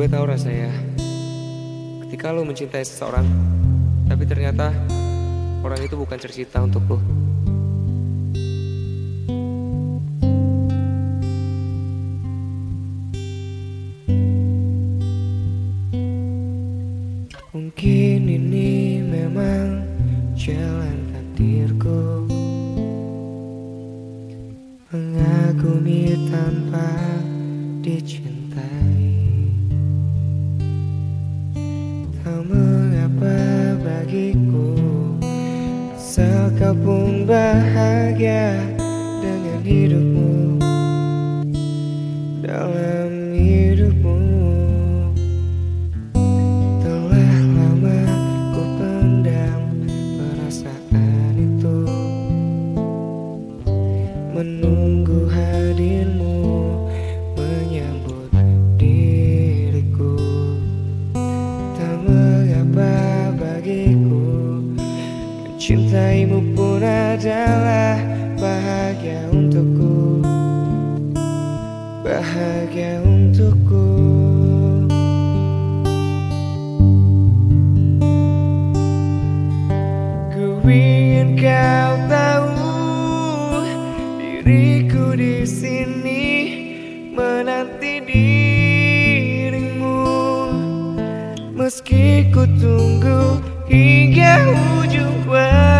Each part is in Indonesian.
Gue tahu rasanya. Ketika lo mencintai seseorang, tapi ternyata orang itu bukan tercipta untuk lo. Mungkin ini memang jalan takdirku. Mengagumi tanpa dicintai kau pun bahagia dengan hidupmu. Dalam adalah bahagia untukku. Bahagia untukku. Ku ingin kau tahu diriku di sini menanti dirimu. Meski ku tunggu hingga ujung waktuku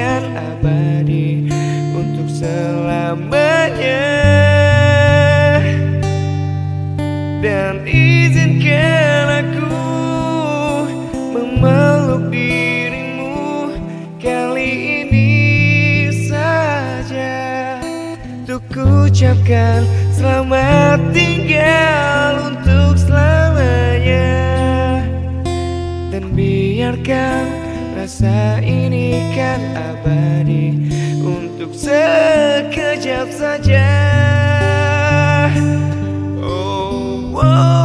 abadi untuk selamanya. Dan izinkan aku memeluk dirimu kali ini saja. Untuk ucapkan selamat tinggal untuk selamanya. Dan biarkan rasa ini kan abadi untuk sekejap saja. Oh, oh,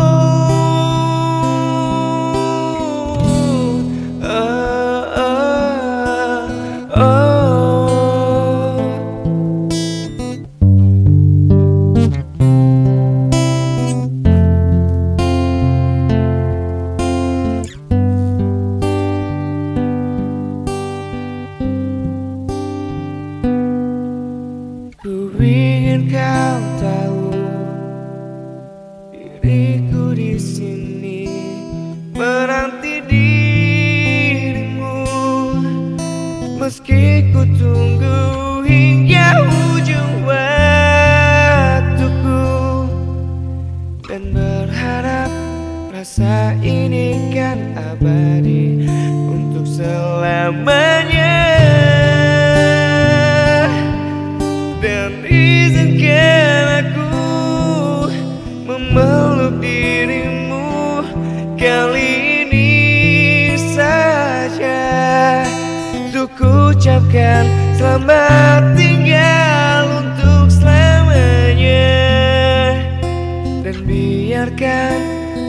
meski ku tunggu hingga ujung waktuku dan berharap rasa ini kan abadi untuk selamanya ucapkan selamat tinggal untuk selamanya dan biarkan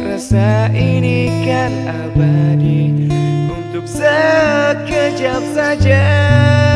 rasa ini kan abadi untuk sekejap saja.